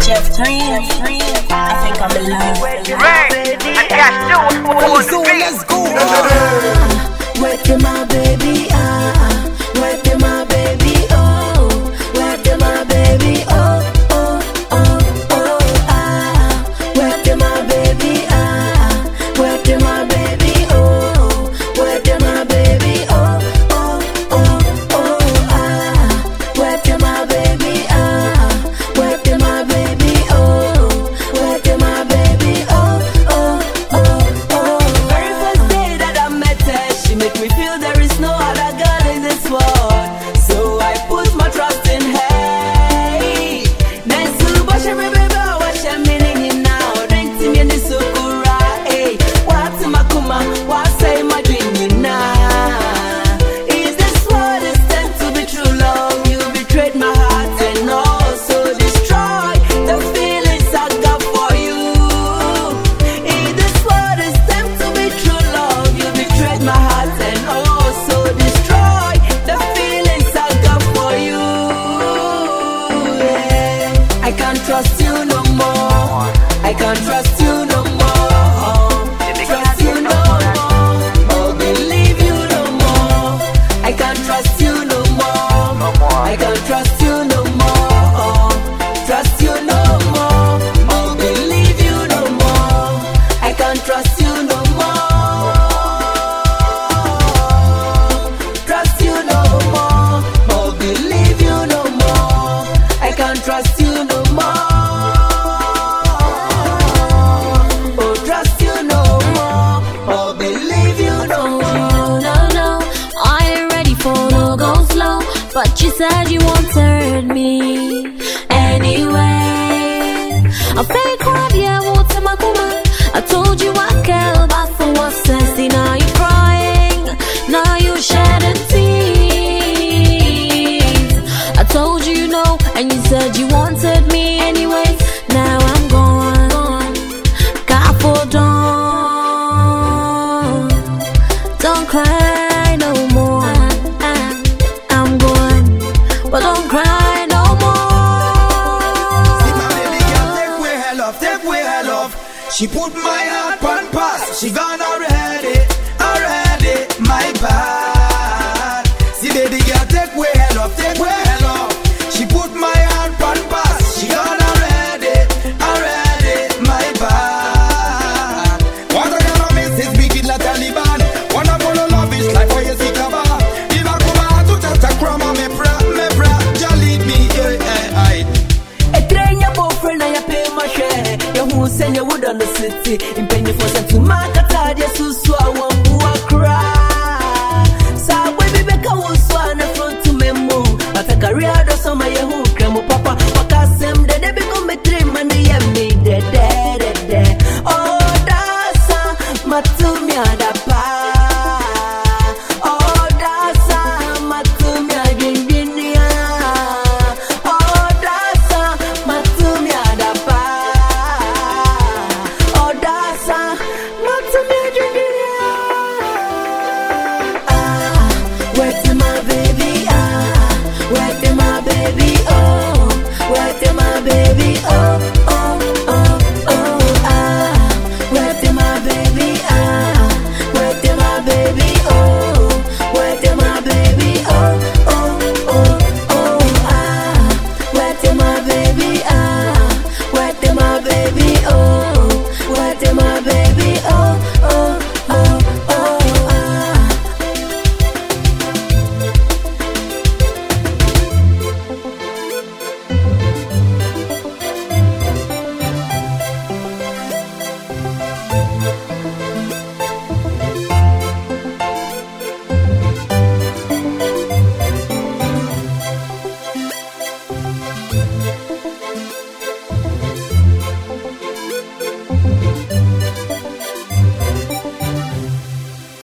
Jeff Green, I think I'm in love. Right, I got you. Let's go. I can't trust But you said you won't hurt me Anyway. I fake one, yeah, what's a makuma I told you I care She put my heart on pass. She gone out. ndano city. Impenye fosha tumakatari yesuswa wangua kra sabwe bibeka wuswana frontumemu atakariado soma yehukra mupapa wakasem dede bikometrimani yemi dededede odasa oh, matu